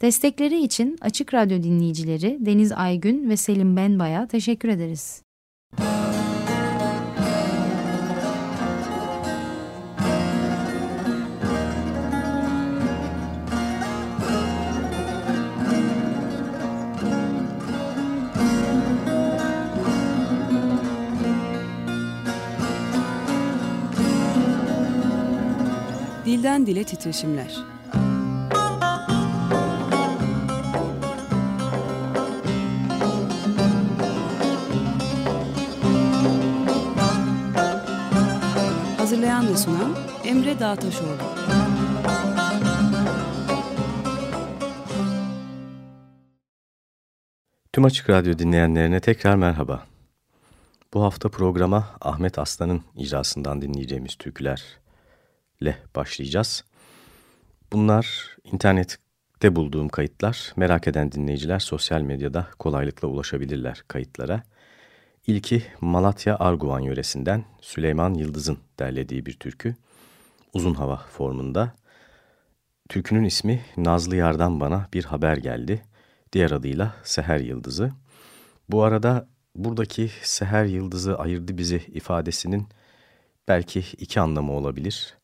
Destekleri için Açık Radyo dinleyicileri Deniz Aygün ve Selim Benbay'a teşekkür ederiz. Dilden Dile Titreşimler Hazırlayan sunan Emre Dağtaşoğlu. Tüm Açık Radyo dinleyenlerine tekrar merhaba. Bu hafta programa Ahmet Aslan'ın icrasından dinleyeceğimiz türkülerle başlayacağız. Bunlar internette bulduğum kayıtlar. Merak eden dinleyiciler sosyal medyada kolaylıkla ulaşabilirler kayıtlara. İlki Malatya Arguvan yöresinden Süleyman Yıldız'ın derlediği bir türkü. Uzun hava formunda. Türkünün ismi Nazlı Yardan Bana Bir Haber Geldi. Diğer adıyla Seher Yıldızı. Bu arada buradaki Seher Yıldızı ayırdı bizi ifadesinin belki iki anlamı olabilir.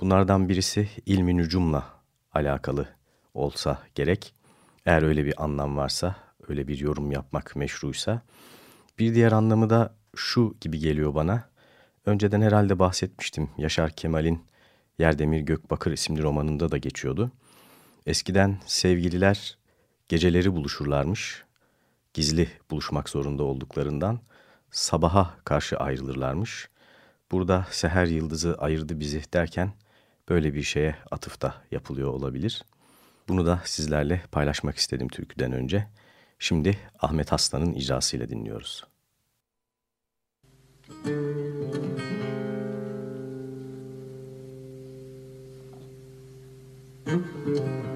Bunlardan birisi ilmi nücumla alakalı olsa gerek. Eğer öyle bir anlam varsa, öyle bir yorum yapmak meşruysa... Bir diğer anlamı da şu gibi geliyor bana. Önceden herhalde bahsetmiştim. Yaşar Kemal'in Yerdemir Gökbakır isimli romanında da geçiyordu. Eskiden sevgililer geceleri buluşurlarmış. Gizli buluşmak zorunda olduklarından sabaha karşı ayrılırlarmış. Burada seher yıldızı ayırdı bizi derken böyle bir şeye atıfta yapılıyor olabilir. Bunu da sizlerle paylaşmak istedim türküden önce. Şimdi Ahmet Aslan'ın icrasıyla dinliyoruz. Müzik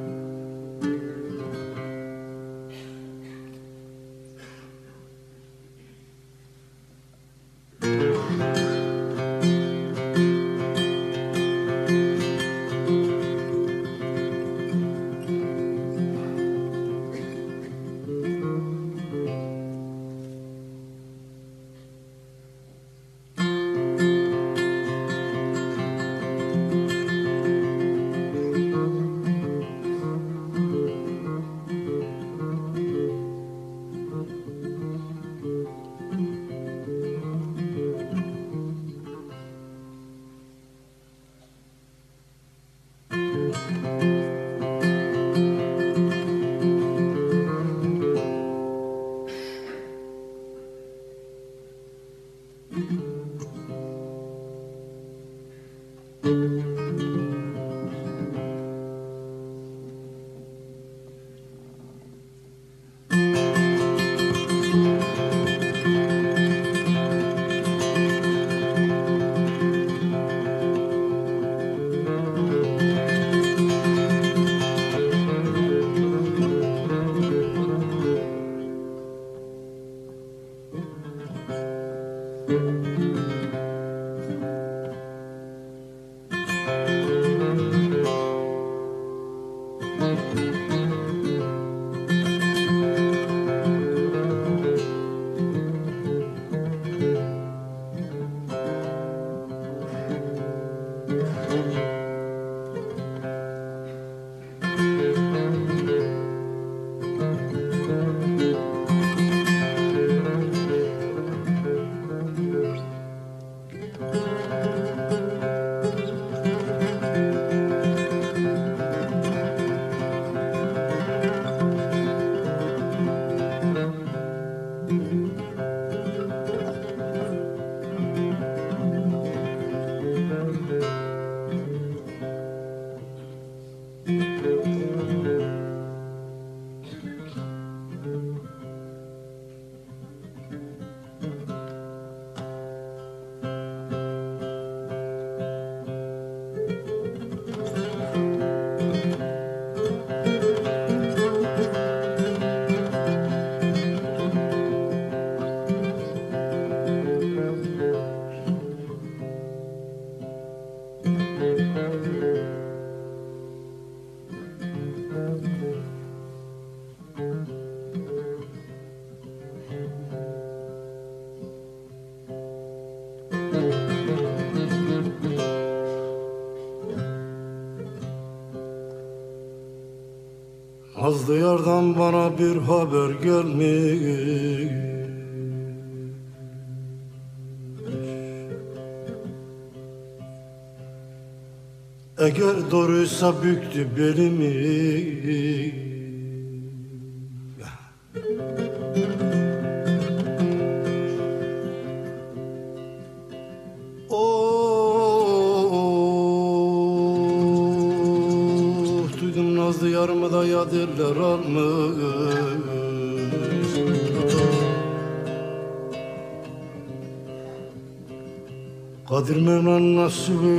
Azdı yardan bana bir haber gelmiş. Eğer doğruysa büktü belimi misery.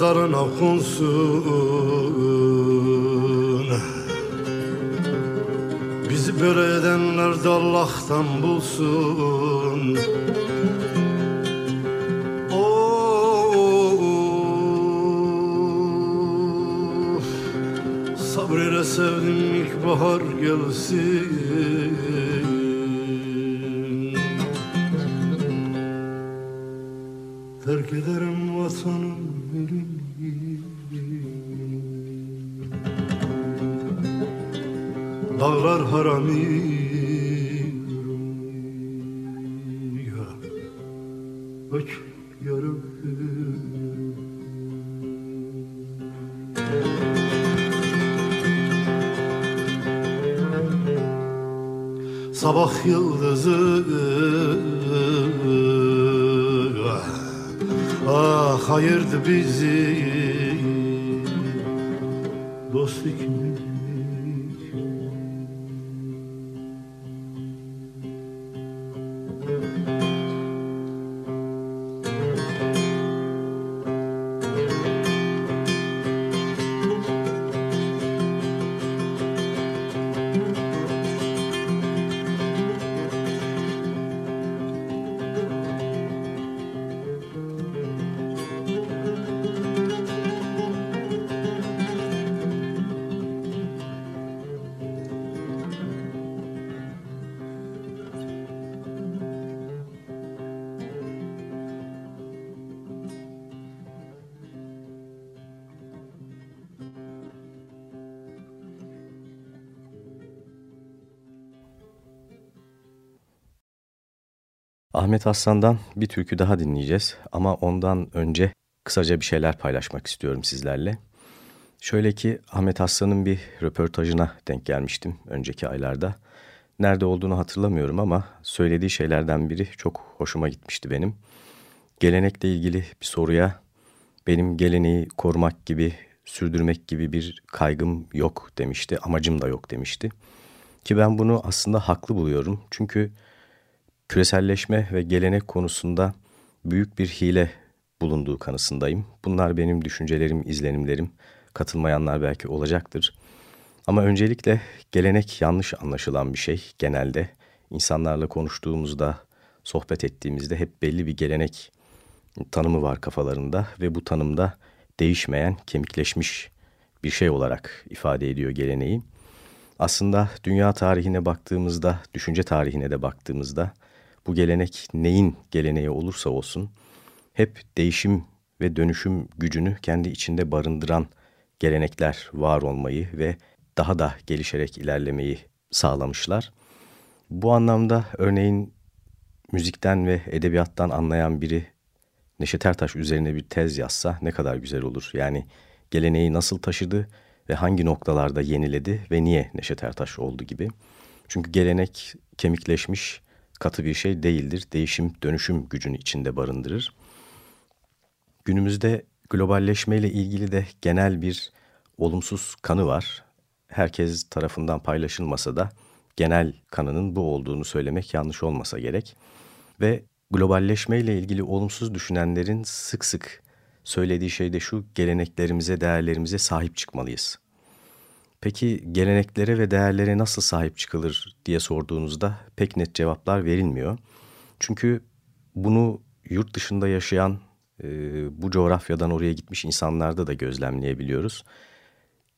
Darına konsun Bizi böyle edenler de Allah'tan bulsun. Of. Sabreyle sevdim ilk bahar gelsin Dost Ahmet Aslan'dan bir türkü daha dinleyeceğiz ama ondan önce kısaca bir şeyler paylaşmak istiyorum sizlerle. Şöyle ki Ahmet Aslan'ın bir röportajına denk gelmiştim önceki aylarda. Nerede olduğunu hatırlamıyorum ama söylediği şeylerden biri çok hoşuma gitmişti benim. Gelenekle ilgili bir soruya benim geleneği korumak gibi, sürdürmek gibi bir kaygım yok demişti, amacım da yok demişti. Ki ben bunu aslında haklı buluyorum çünkü küreselleşme ve gelenek konusunda büyük bir hile bulunduğu kanısındayım. Bunlar benim düşüncelerim, izlenimlerim. Katılmayanlar belki olacaktır. Ama öncelikle gelenek yanlış anlaşılan bir şey genelde. insanlarla konuştuğumuzda, sohbet ettiğimizde hep belli bir gelenek tanımı var kafalarında ve bu tanımda değişmeyen, kemikleşmiş bir şey olarak ifade ediyor geleneği. Aslında dünya tarihine baktığımızda, düşünce tarihine de baktığımızda bu gelenek neyin geleneği olursa olsun hep değişim ve dönüşüm gücünü kendi içinde barındıran gelenekler var olmayı ve daha da gelişerek ilerlemeyi sağlamışlar. Bu anlamda örneğin müzikten ve edebiyattan anlayan biri Neşet Ertaş üzerine bir tez yazsa ne kadar güzel olur. Yani geleneği nasıl taşıdı ve hangi noktalarda yeniledi ve niye Neşet Ertaş oldu gibi. Çünkü gelenek kemikleşmiş, katı bir şey değildir. Değişim, dönüşüm gücünü içinde barındırır. Günümüzde globalleşmeyle ilgili de genel bir olumsuz kanı var. Herkes tarafından paylaşılmasa da genel kanının bu olduğunu söylemek yanlış olmasa gerek. Ve globalleşmeyle ilgili olumsuz düşünenlerin sık sık söylediği şey de şu, geleneklerimize, değerlerimize sahip çıkmalıyız. Peki geleneklere ve değerlere nasıl sahip çıkılır diye sorduğunuzda pek net cevaplar verilmiyor. Çünkü bunu yurt dışında yaşayan, e, bu coğrafyadan oraya gitmiş insanlarda da gözlemleyebiliyoruz.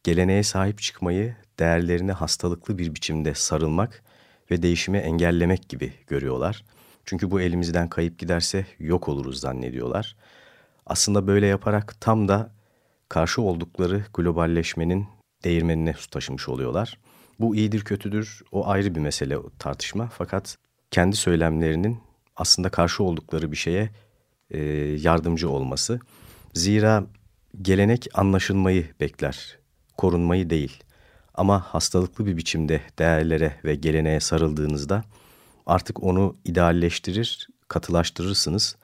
Geleneğe sahip çıkmayı, değerlerine hastalıklı bir biçimde sarılmak ve değişimi engellemek gibi görüyorlar. Çünkü bu elimizden kayıp giderse yok oluruz zannediyorlar. Aslında böyle yaparak tam da karşı oldukları globalleşmenin değirmenine su taşımış oluyorlar. Bu iyidir kötüdür o ayrı bir mesele tartışma fakat kendi söylemlerinin aslında karşı oldukları bir şeye e, yardımcı olması. Zira gelenek anlaşılmayı bekler, korunmayı değil. Ama hastalıklı bir biçimde değerlere ve geleneğe sarıldığınızda artık onu idealleştirir, katılaştırırsınız.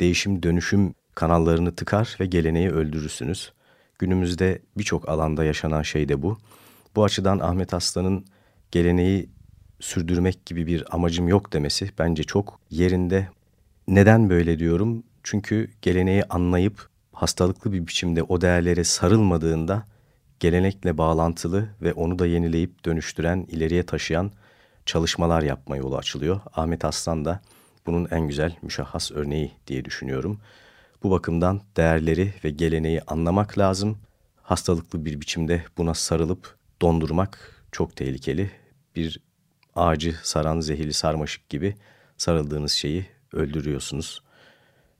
Değişim dönüşüm kanallarını tıkar ve geleneği öldürürsünüz. Günümüzde birçok alanda yaşanan şey de bu. Bu açıdan Ahmet Aslan'ın geleneği sürdürmek gibi bir amacım yok demesi bence çok yerinde. Neden böyle diyorum? Çünkü geleneği anlayıp hastalıklı bir biçimde o değerlere sarılmadığında gelenekle bağlantılı ve onu da yenileyip dönüştüren, ileriye taşıyan çalışmalar yapma yolu açılıyor. Ahmet Aslan da bunun en güzel müşahhas örneği diye düşünüyorum. Bu bakımdan değerleri ve geleneği anlamak lazım. Hastalıklı bir biçimde buna sarılıp dondurmak çok tehlikeli. Bir ağacı saran zehirli sarmaşık gibi sarıldığınız şeyi öldürüyorsunuz.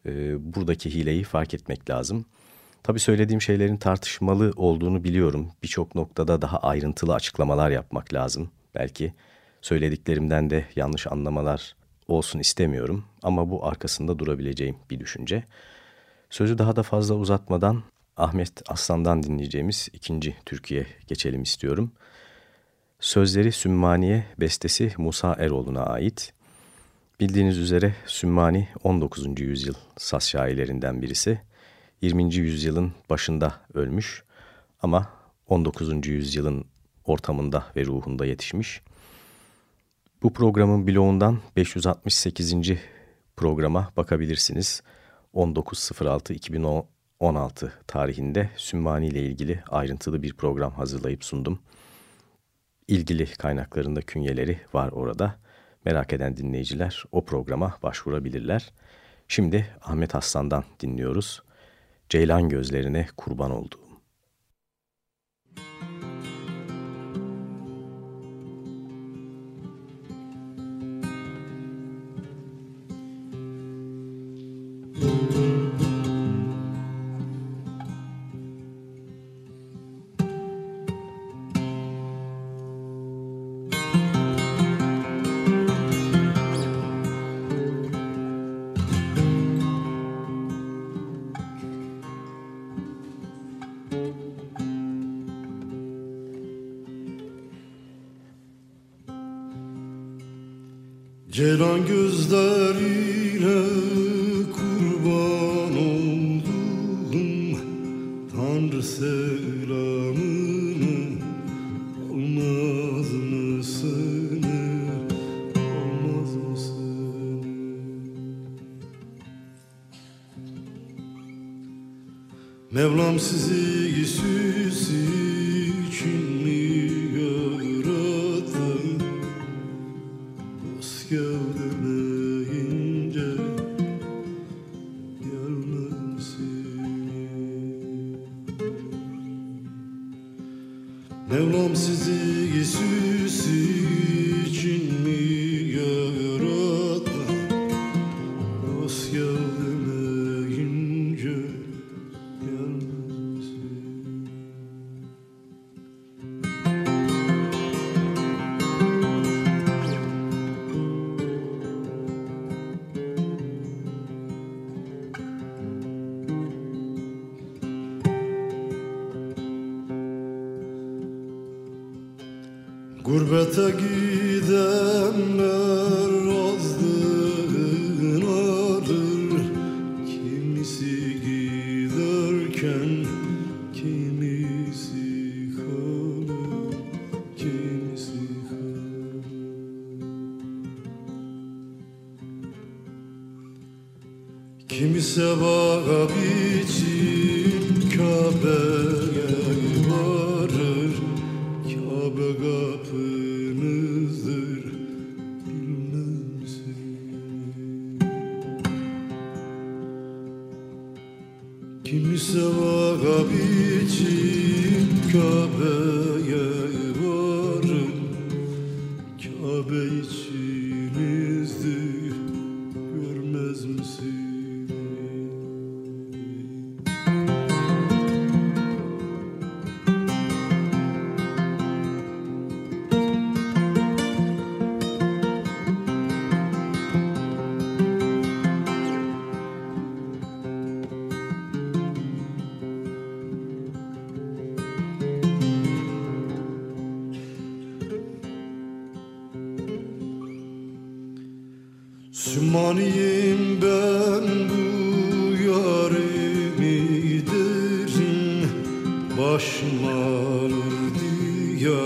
Ee, buradaki hileyi fark etmek lazım. Tabii söylediğim şeylerin tartışmalı olduğunu biliyorum. Birçok noktada daha ayrıntılı açıklamalar yapmak lazım. Belki söylediklerimden de yanlış anlamalar olsun istemiyorum ama bu arkasında durabileceğim bir düşünce. Sözü daha da fazla uzatmadan Ahmet Aslan'dan dinleyeceğimiz ikinci Türkiye geçelim istiyorum. Sözleri Sümmaniye, bestesi Musa Eroğlu'na ait. Bildiğiniz üzere Sümmani 19. yüzyıl Saz şairlerinden birisi. 20. yüzyılın başında ölmüş ama 19. yüzyılın ortamında ve ruhunda yetişmiş. Bu programın bloğundan 568. programa bakabilirsiniz. 19.06.2016 tarihinde Sümmani ile ilgili ayrıntılı bir program hazırlayıp sundum. İlgili kaynaklarında künyeleri var orada. Merak eden dinleyiciler o programa başvurabilirler. Şimdi Ahmet Aslan'dan dinliyoruz. Ceylan gözlerine kurban oldu.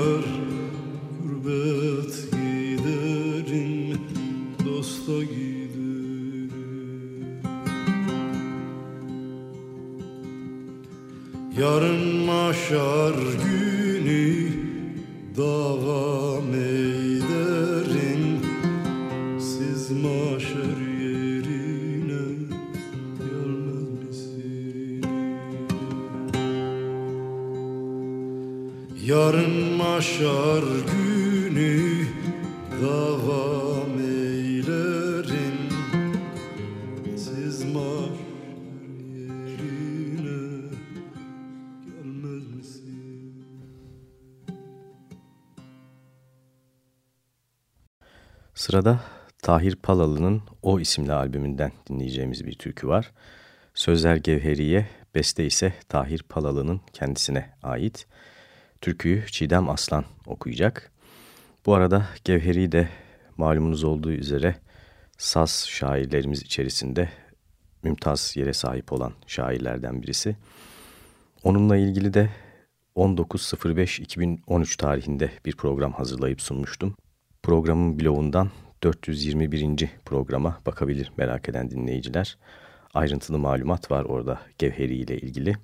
Diyar Gurbet Dosta giderim. Yarın maşar Sırada Tahir Palalı'nın O isimli albümünden dinleyeceğimiz bir türkü var. Sözler Gevheri'ye, beste ise Tahir Palalı'nın kendisine ait. Türküyü Çiğdem Aslan okuyacak. Bu arada Gevheri de malumunuz olduğu üzere saz şairlerimiz içerisinde mümtaz yere sahip olan şairlerden birisi. Onunla ilgili de 19.05.2013 tarihinde bir program hazırlayıp sunmuştum. Programın bloğundan 421. programa bakabilir merak eden dinleyiciler. Ayrıntılı malumat var orada Gevheri ile ilgili.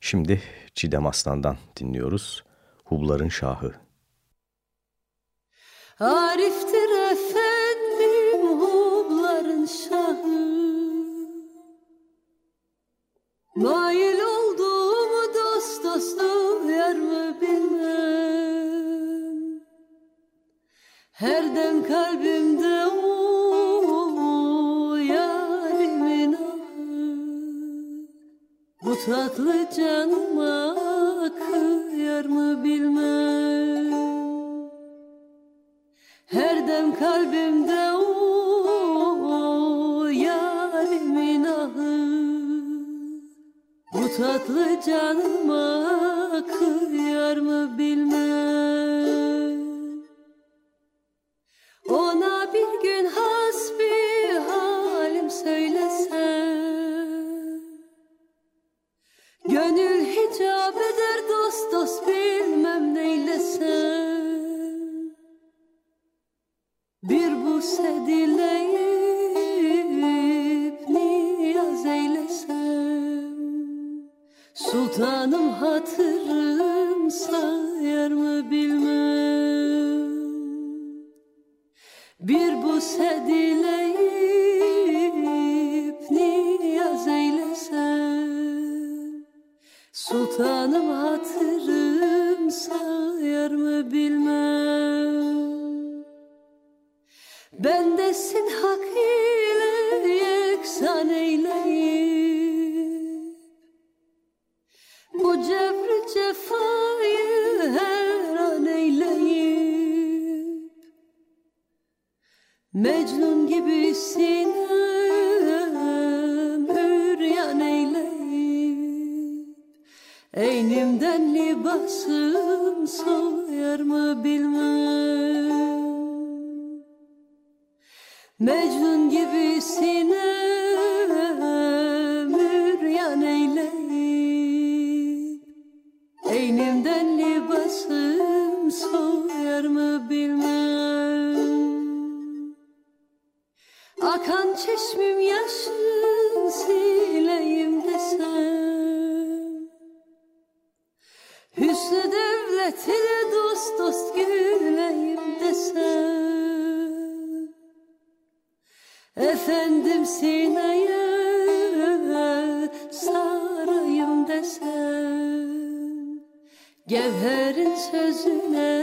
Şimdi Çiğdem Aslan'dan dinliyoruz. Hubların Şahı. Ariftir efendim hubların şahı Mail olduğumu dost dostu Her dem kalbimde o yarimin Bu tatlı canıma kıyar mı bilmem. Her dem kalbimde o yarimin Bu tatlı canıma kıyar mı bilmem Mecnun gibisine müryan eyleyip. Eynimden libasım soyar mı bilmem. Akan çeşmim sözüne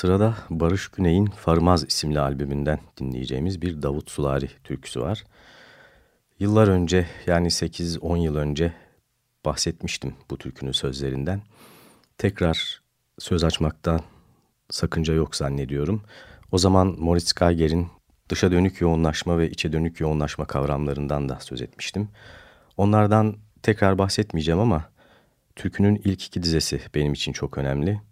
Sırada Barış Güney'in Farmaz isimli albümünden dinleyeceğimiz bir Davut Sulari türküsü var. Yıllar önce yani 8-10 yıl önce bahsetmiştim bu türkünün sözlerinden. Tekrar söz açmaktan sakınca yok zannediyorum. O zaman Moritz Geiger'in dışa dönük yoğunlaşma ve içe dönük yoğunlaşma kavramlarından da söz etmiştim. Onlardan tekrar bahsetmeyeceğim ama türkünün ilk iki dizesi benim için çok önemli.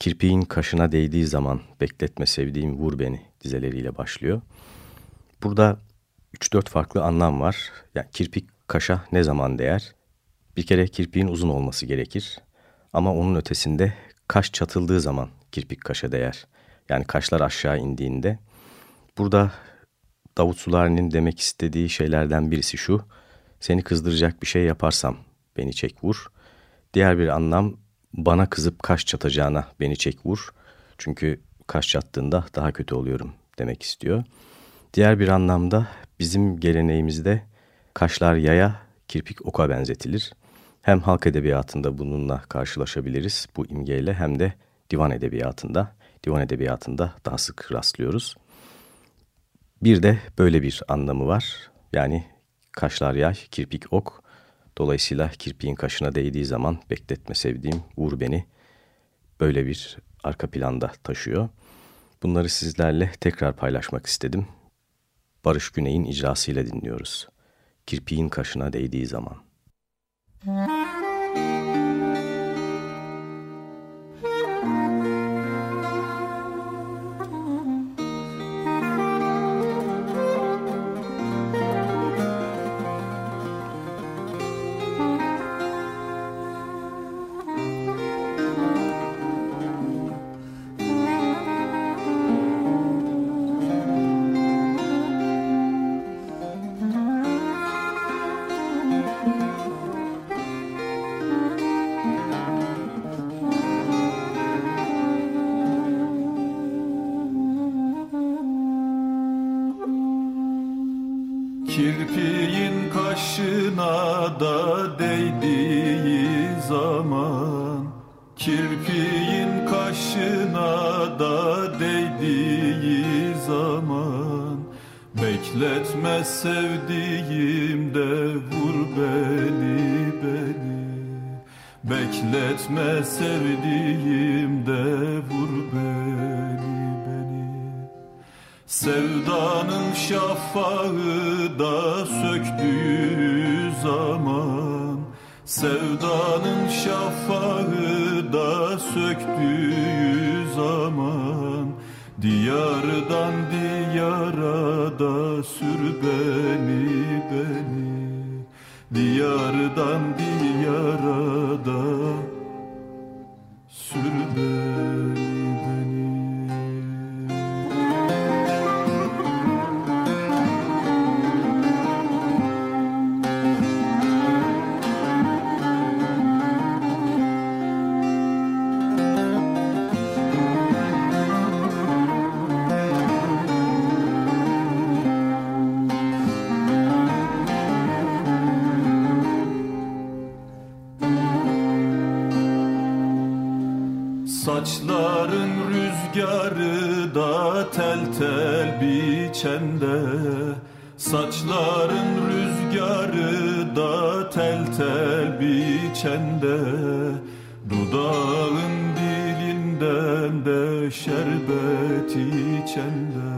Kirpiğin kaşına değdiği zaman bekletme sevdiğim vur beni dizeleriyle başlıyor. Burada 3-4 farklı anlam var. Yani kirpik kaşa ne zaman değer? Bir kere kirpiğin uzun olması gerekir. Ama onun ötesinde kaş çatıldığı zaman kirpik kaşa değer. Yani kaşlar aşağı indiğinde. Burada Davut Sulari'nin demek istediği şeylerden birisi şu. Seni kızdıracak bir şey yaparsam beni çek vur. Diğer bir anlam bana kızıp kaş çatacağına beni çek vur. Çünkü kaş çattığında daha kötü oluyorum demek istiyor. Diğer bir anlamda bizim geleneğimizde kaşlar yaya, kirpik oka benzetilir. Hem halk edebiyatında bununla karşılaşabiliriz bu imgeyle hem de divan edebiyatında. Divan edebiyatında daha sık rastlıyoruz. Bir de böyle bir anlamı var. Yani kaşlar yay, kirpik ok. Dolayısıyla kirpiğin kaşına değdiği zaman bekletme sevdiğim vur beni böyle bir arka planda taşıyor. Bunları sizlerle tekrar paylaşmak istedim. Barış Güney'in icrasıyla dinliyoruz. Kirpiğin kaşına değdiği zaman. Müzik Saçların rüzgarı da tel tel biçende. Saçların rüzgarı da tel tel biçende. Dudağın dilinden de şerbet içende.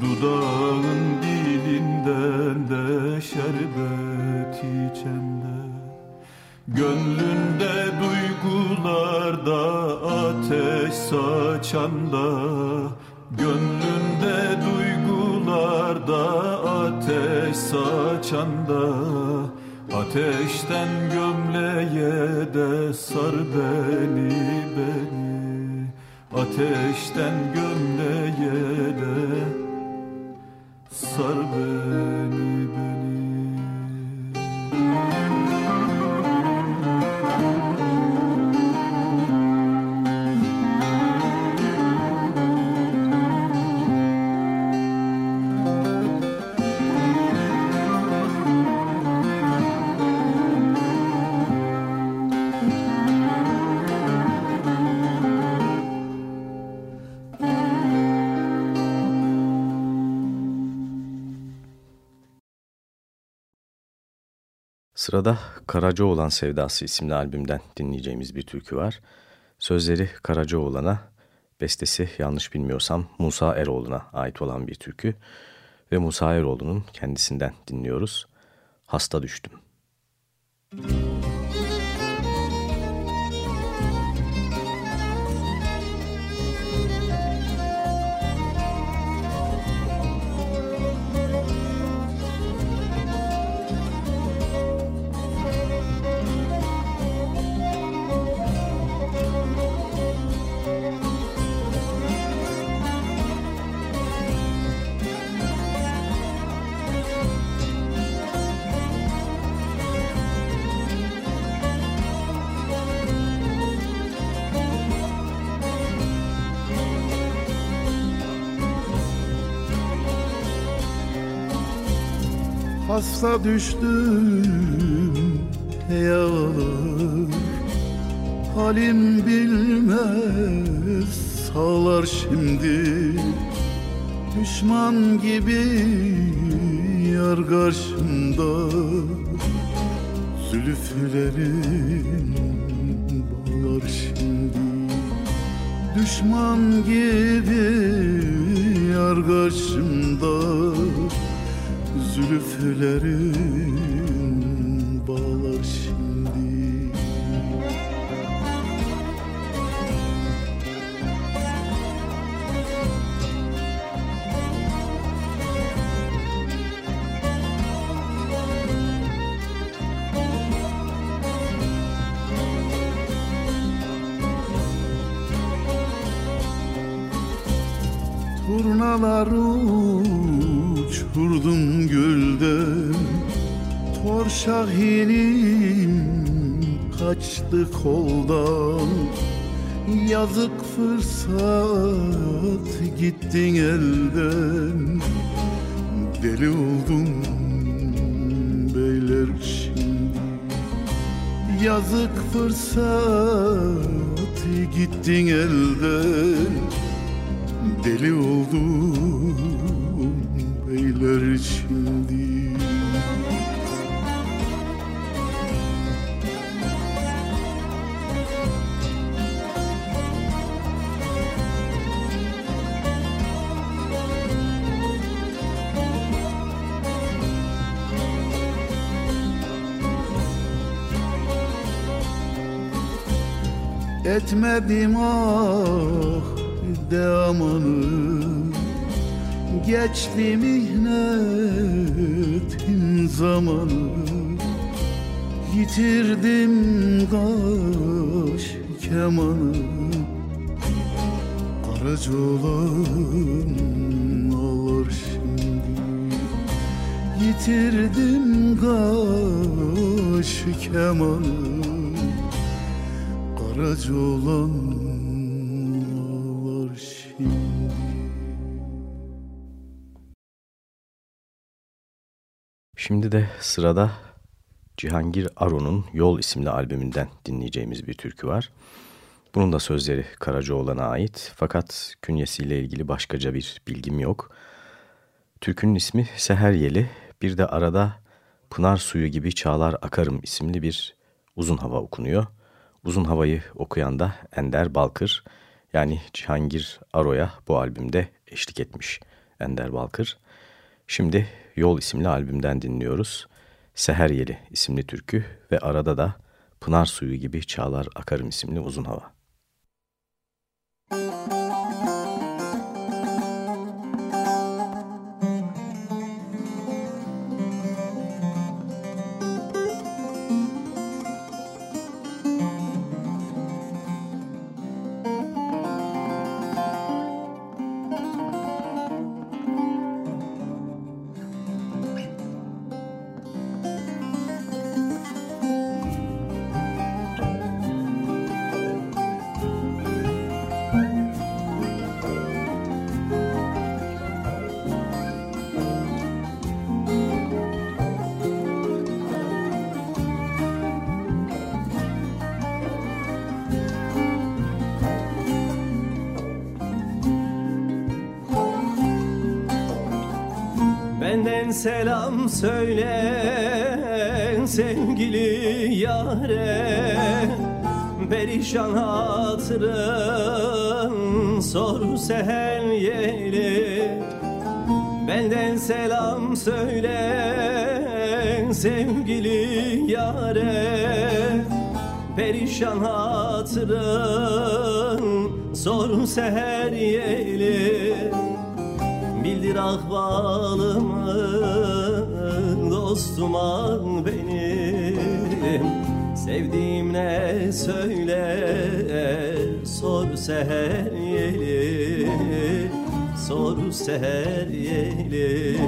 Dudağın dilinden de şerbet içende. Gönlünde ateş saçanda Gönlünde duygularda ateş saçanda. Ateşten gömleğe de sar beni beni. Ateşten gömleğe Sırada Karacaoğlan Sevdası isimli albümden dinleyeceğimiz bir türkü var. Sözleri Karacaoğlan'a, bestesi yanlış bilmiyorsam Musa Eroğlu'na ait olan bir türkü ve Musa Eroğlu'nun kendisinden dinliyoruz. Hasta düştüm. Müzik hasta düştüm. Ey ağlar. Halim bilmez. Sağlar şimdi. Düşman gibi yar karşımda. Zülüflerin bağlar şimdi. Düşman gibi yar karşımda zülüflerin bağlar şimdi. Turnaların uçurdum gülden. Tor şahinim kaçtı koldan. Yazık fırsat gittin elden. Deli oldum beyler şimdi. Yazık fırsat gittin elden. Deli oldum güller içindi. Etmedim ah de Geçti mihnetin zamanı. Yitirdim kaş kemanı. Karaca olan ağlar şimdi. Yitirdim kaş kemanı. Karaca olan Şimdi de sırada Cihangir Aro'nun Yol isimli albümünden dinleyeceğimiz bir türkü var. Bunun da sözleri Karacaoğlan'a ait fakat künyesiyle ilgili başkaca bir bilgim yok. Türkünün ismi Seher Yeli, bir de arada Pınar Suyu Gibi Çağlar Akarım isimli bir uzun hava okunuyor. Uzun havayı okuyan da Ender Balkır yani Cihangir Aro'ya bu albümde eşlik etmiş Ender Balkır. Şimdi Yol isimli albümden dinliyoruz. Seher Yeli isimli türkü ve arada da Pınar Suyu gibi Çağlar Akarım isimli uzun hava. Benden Perişan hatırın sor seher yeri. Benden selam söyle sevgili yare. Perişan hatırın sor seher yeli Bildir ahvalımı dostuma benim Sevdiğim ne söyle sor seher yeli. Sor seher yeli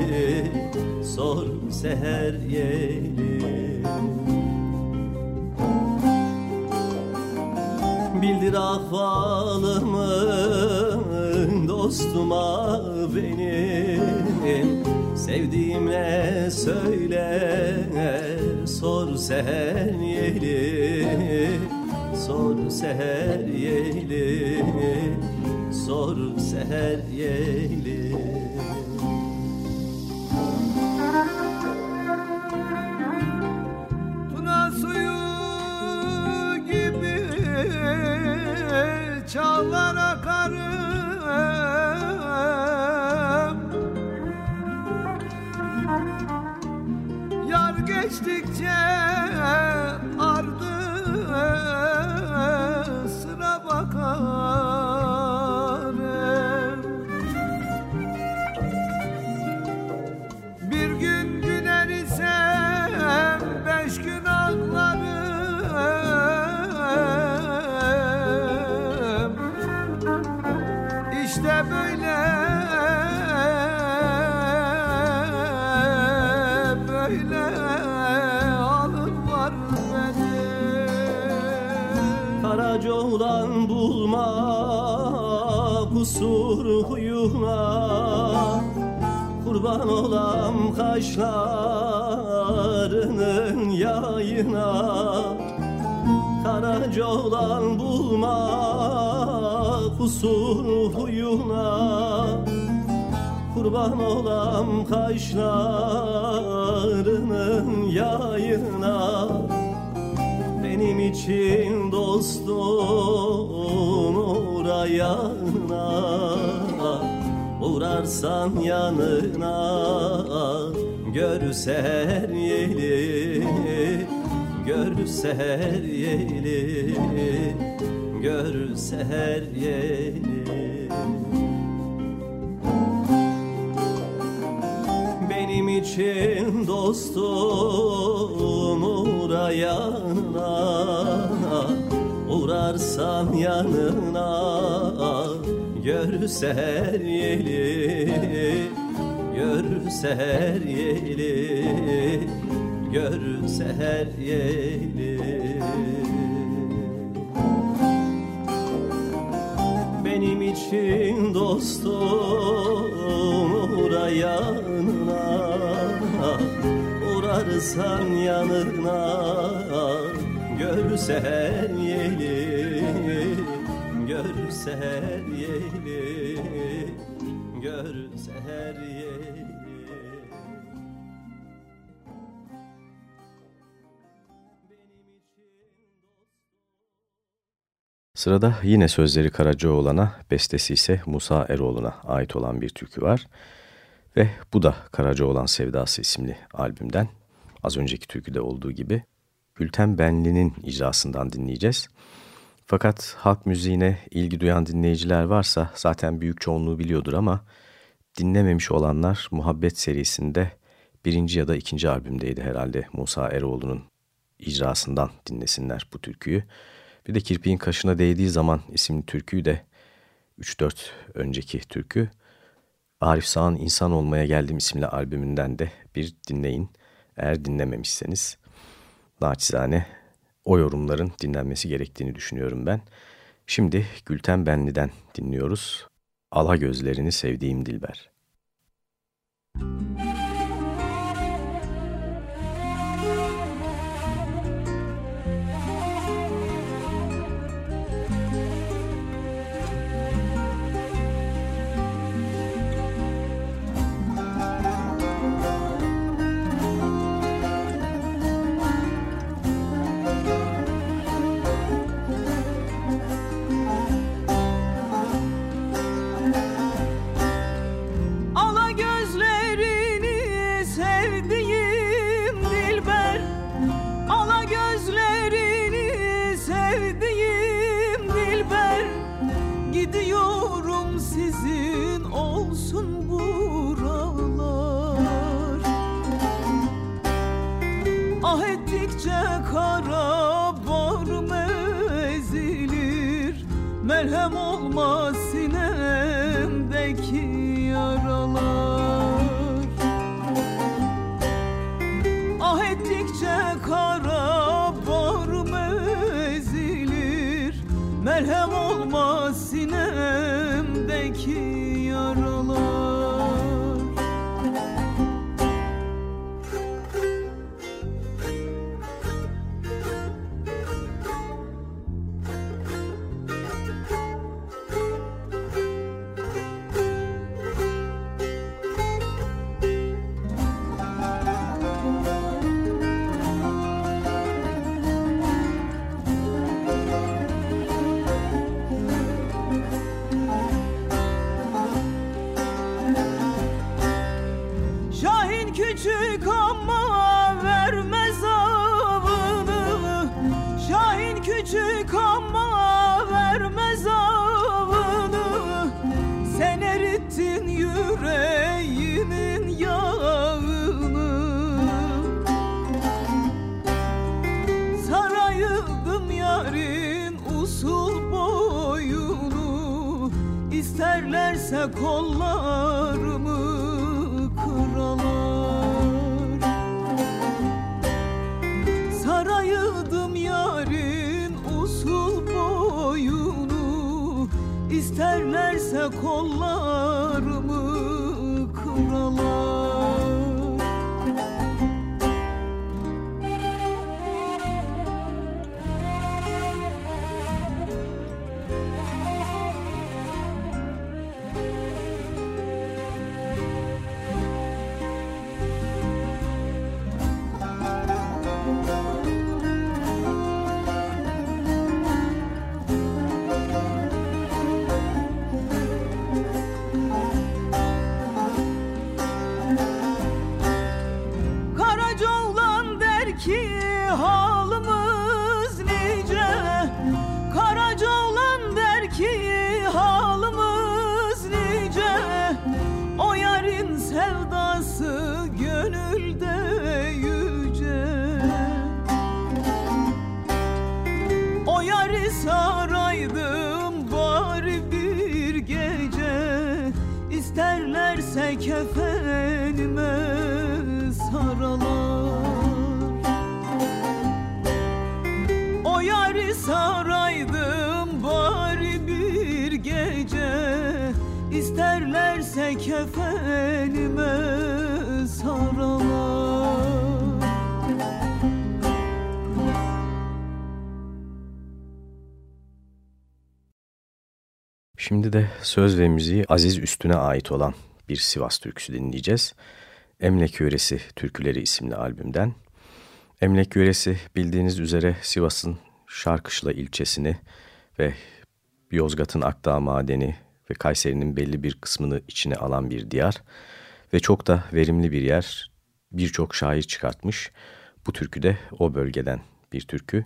Sor seher yeli. Bildir ahvalımı dostuma benim Sevdiğim ne söyle sor seher yeli Sor seher yeli Sor seher yeli Tuna suyu gibi çağlar huyuna Kurban olam kaşlarının yayına. Karaca olan bulma kusur huyuna. Kurban olam kaşlarının yayına. Benim için dostum uğrayana Uğrarsan yanına gör seher yeli Gör seher yeli görse her yeri Benim için dostum uğrayanına Uğrarsan yanına görse her yeri Görse her yeri Görse her yeri Benim için dostum uğra yanına Uğrarsan yanına. Görse her yeri Görse her yeri Görse her yeri Sırada yine sözleri Karacaoğlan'a, bestesi ise Musa Eroğlu'na ait olan bir türkü var. Ve bu da Karacaoğlan Sevdası isimli albümden. Az önceki türküde olduğu gibi Gülten Benli'nin icrasından dinleyeceğiz. Fakat halk müziğine ilgi duyan dinleyiciler varsa zaten büyük çoğunluğu biliyordur ama dinlememiş olanlar Muhabbet serisinde birinci ya da ikinci albümdeydi herhalde Musa Eroğlu'nun icrasından dinlesinler bu türküyü. Bir de Kirpiğin Kaşına Değdiği Zaman isimli türküyü de 3-4 önceki türkü. Arif Sağ'ın İnsan Olmaya Geldim isimli albümünden de bir dinleyin. Eğer dinlememişseniz naçizane o yorumların dinlenmesi gerektiğini düşünüyorum ben. Şimdi Gülten Benli'den dinliyoruz. Ala gözlerini sevdiğim Dilber. Müzik söz ve müziği Aziz Üstün'e ait olan bir Sivas türküsü dinleyeceğiz. Emlek Yöresi Türküleri isimli albümden. Emlek Yöresi bildiğiniz üzere Sivas'ın Şarkışla ilçesini ve Yozgat'ın Akdağ Madeni ve Kayseri'nin belli bir kısmını içine alan bir diyar ve çok da verimli bir yer. Birçok şair çıkartmış. Bu türkü de o bölgeden bir türkü.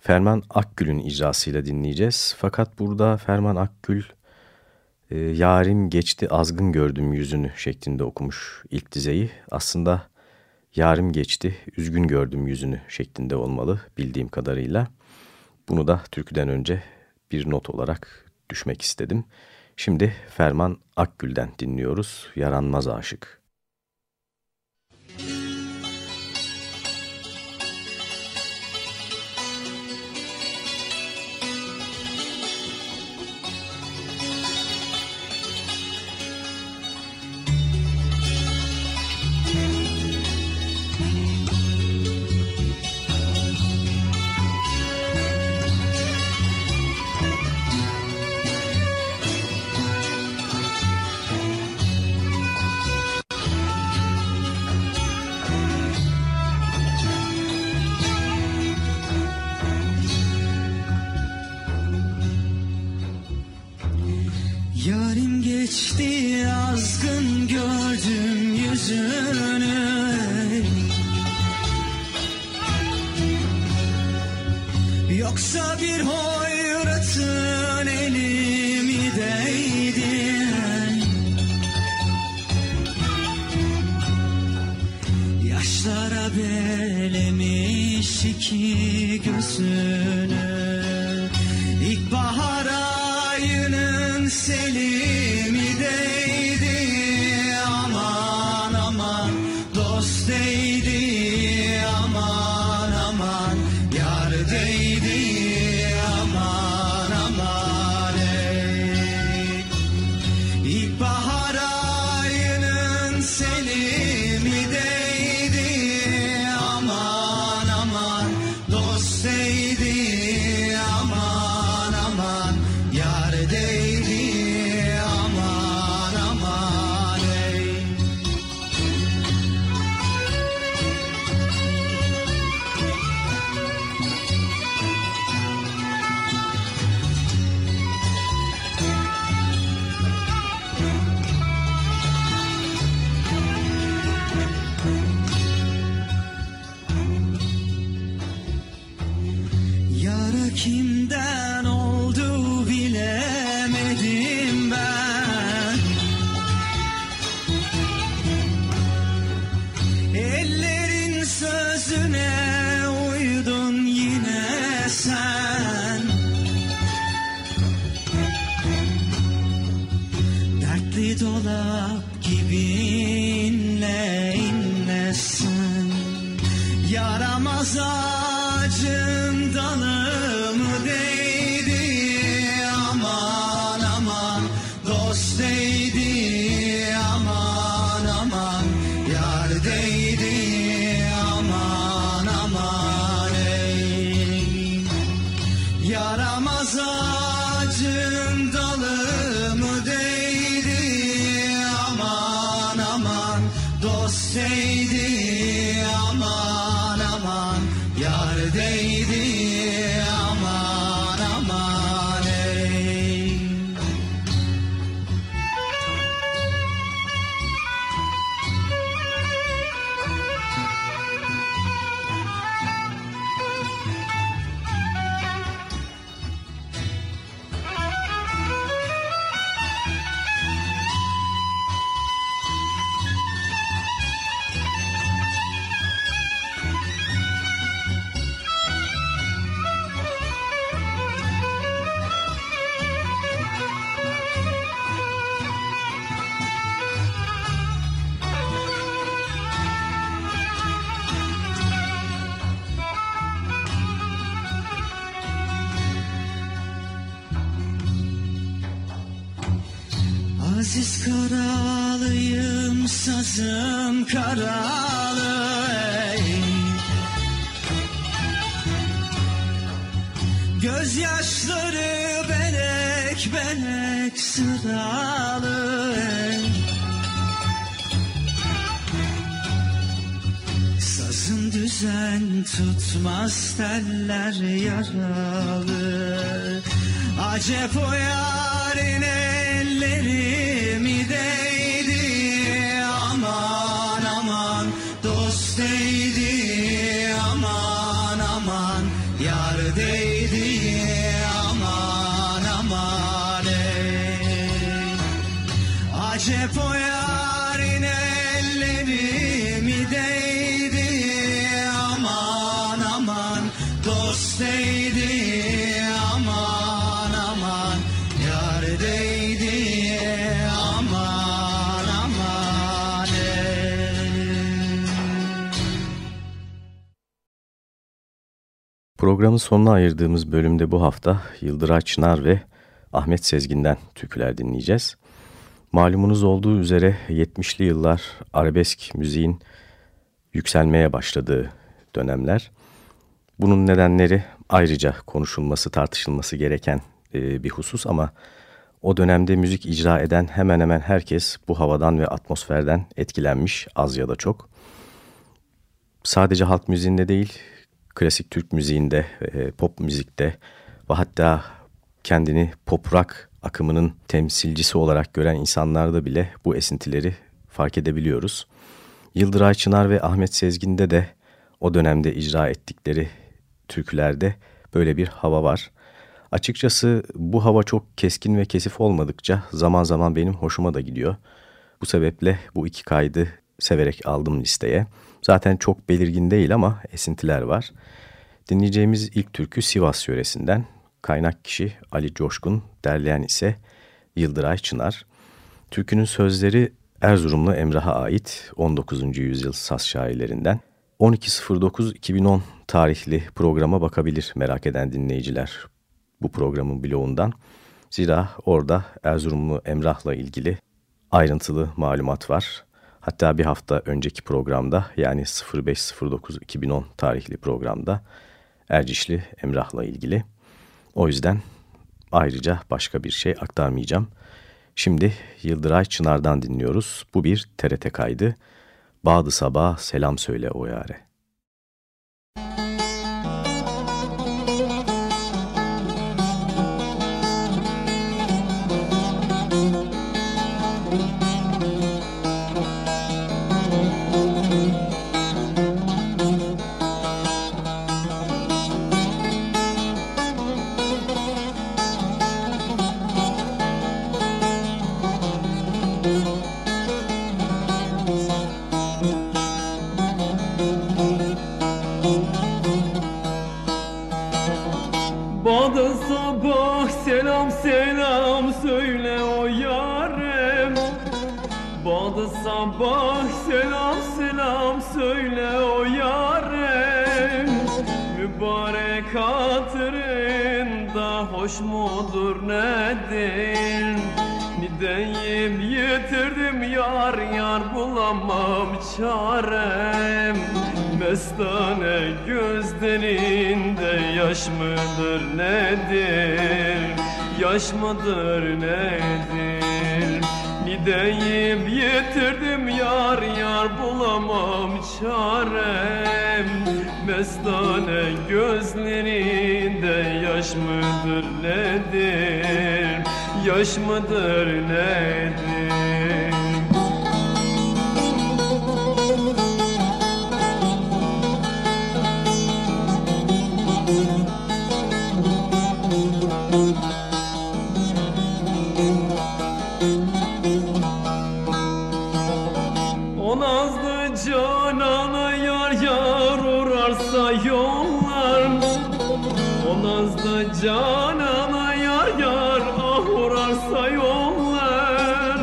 Ferman Akgül'ün icrasıyla dinleyeceğiz. Fakat burada Ferman Akgül e, yarim geçti azgın gördüm yüzünü şeklinde okumuş ilk dizeyi. Aslında yarim geçti üzgün gördüm yüzünü şeklinde olmalı bildiğim kadarıyla. Bunu da türküden önce bir not olarak düşmek istedim. Şimdi Ferman Akgül'den dinliyoruz. Yaranmaz Aşık. You. Karalıyım sazım karalı ey. Gözyaşları belek belek sıralı ey. Sazın düzen tutmaz teller yaralı Acep o yarın ellerimi Programın sonuna ayırdığımız bölümde bu hafta Yıldıray Çınar ve Ahmet Sezgin'den türküler dinleyeceğiz. Malumunuz olduğu üzere 70'li yıllar arabesk müziğin yükselmeye başladığı dönemler. Bunun nedenleri ayrıca konuşulması, tartışılması gereken e, bir husus ama o dönemde müzik icra eden hemen hemen herkes bu havadan ve atmosferden etkilenmiş az ya da çok. Sadece halk müziğinde değil, klasik Türk müziğinde, e, pop müzikte ve hatta kendini pop rock akımının temsilcisi olarak gören insanlarda bile bu esintileri fark edebiliyoruz. Yıldıray Çınar ve Ahmet Sezgin'de de o dönemde icra ettikleri türkülerde böyle bir hava var. Açıkçası bu hava çok keskin ve kesif olmadıkça zaman zaman benim hoşuma da gidiyor. Bu sebeple bu iki kaydı severek aldım listeye. Zaten çok belirgin değil ama esintiler var. Dinleyeceğimiz ilk türkü Sivas yöresinden. Kaynak kişi Ali Coşkun, derleyen ise Yıldıray Çınar. Türkünün sözleri Erzurumlu Emrah'a ait 19. yüzyıl saz şairlerinden. 12.09.2010 tarihli programa bakabilir merak eden dinleyiciler bu programın bloğundan. Zira orada Erzurumlu Emrah'la ilgili ayrıntılı malumat var. Hatta bir hafta önceki programda yani 05.09.2010 tarihli programda Ercişli Emrah'la ilgili. O yüzden ayrıca başka bir şey aktarmayacağım. Şimdi Yıldıray Çınar'dan dinliyoruz. Bu bir TRT kaydı. Bağdı sabah selam söyle o yare. Nedir Nideyim yitirdim yar yar bulamam çarem. Mestane gözlerinde yaş mıdır nedir? Yaş mıdır nedir Nideyim yitirdim yar yar bulamam çarem. Mestane gözlerinde yaş mıdır nedir? Yaş mıdır nedir O nazlı canana yar yar uğrarsa yollar. O nazlı canana yar yar ah uğrarsa yollar.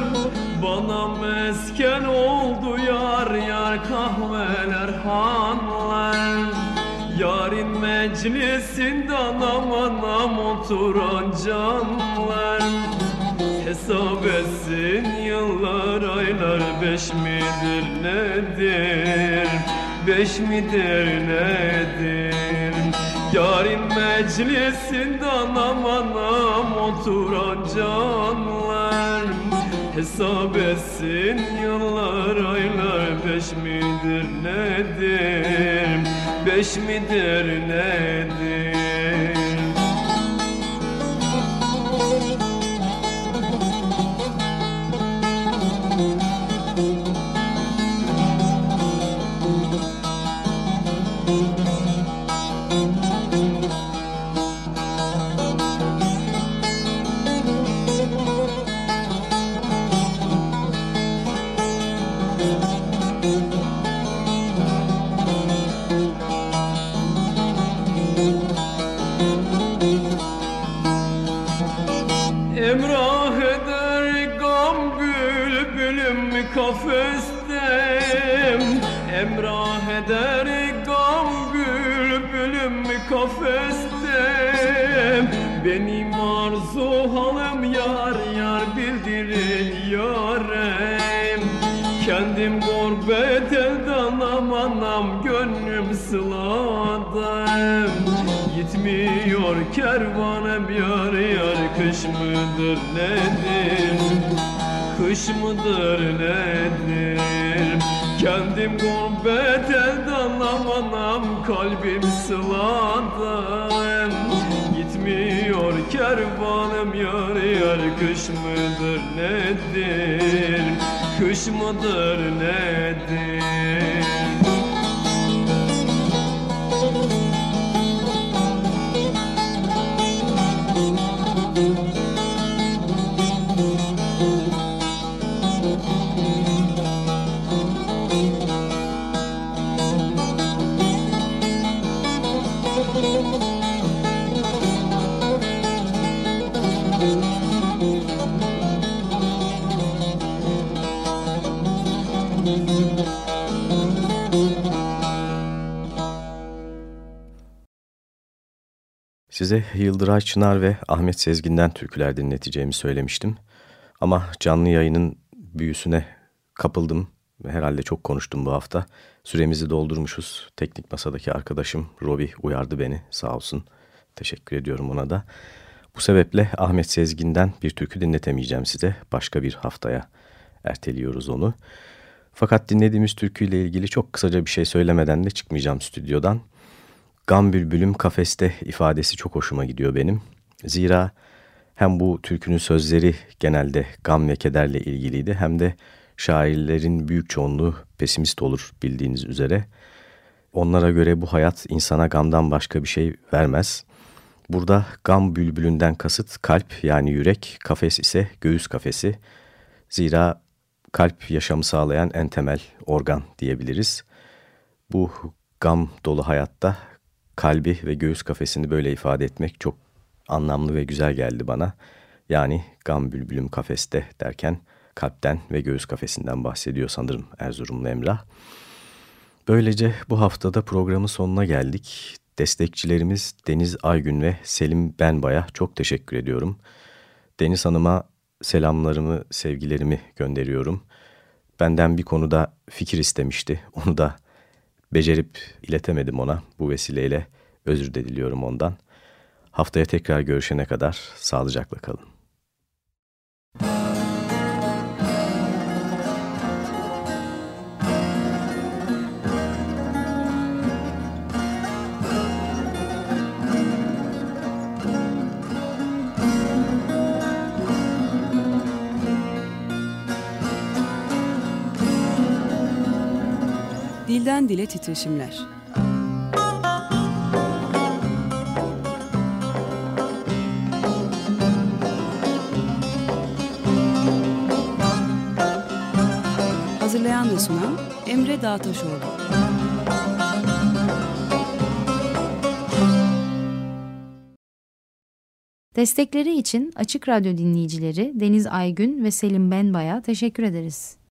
Bana mesken oldu yar yar kahveler hanlar Yarın meclisinde anam anam oturan canlar. Hesap etsin beş midir nedir? Beş midir nedir? Yarim meclisinde anam anam oturan canlar. Hesap etsin yıllar aylar. Beş midir nedir? Beş midir nedir kervanım yar yar kış mıdır nedir? Kış mıdır nedir? Kendim gurbet elden amanam kalbim sıladım. Gitmiyor kervanım yar yar kış mıdır nedir Kış mıdır nedir Size Yıldıray Çınar ve Ahmet Sezgin'den türküler dinleteceğimi söylemiştim. Ama canlı yayının büyüsüne kapıldım ve herhalde çok konuştum bu hafta. Süremizi doldurmuşuz. Teknik masadaki arkadaşım Robi uyardı beni sağ olsun. Teşekkür ediyorum ona da. Bu sebeple Ahmet Sezgin'den bir türkü dinletemeyeceğim size. Başka bir haftaya erteliyoruz onu. Fakat dinlediğimiz türküyle ilgili çok kısaca bir şey söylemeden de çıkmayacağım stüdyodan. Gam bülbülüm kafeste ifadesi çok hoşuma gidiyor benim. Zira hem bu türkünün sözleri genelde gam ve kederle ilgiliydi hem de şairlerin büyük çoğunluğu pesimist olur bildiğiniz üzere. Onlara göre bu hayat insana gamdan başka bir şey vermez. Burada gam bülbülünden kasıt kalp yani yürek, kafes ise göğüs kafesi. Zira kalp yaşamı sağlayan en temel organ diyebiliriz. Bu gam dolu hayatta kalbi ve göğüs kafesini böyle ifade etmek çok anlamlı ve güzel geldi bana. Yani gam bülbülüm kafeste derken kalpten ve göğüs kafesinden bahsediyor sanırım Erzurumlu Emrah. Böylece bu haftada programın sonuna geldik. Destekçilerimiz Deniz Aygün ve Selim Benbay'a çok teşekkür ediyorum. Deniz Hanım'a selamlarımı, sevgilerimi gönderiyorum. Benden bir konuda fikir istemişti. Onu da becerip iletemedim ona. Bu vesileyle özür diliyorum ondan. Haftaya tekrar görüşene kadar sağlıcakla kalın. Dilden dile titreşimler. Hazırlayan ve sunan Emre Dağtaşoğlu. Destekleri için Açık Radyo dinleyicileri Deniz Aygün ve Selim Benbay'a teşekkür ederiz.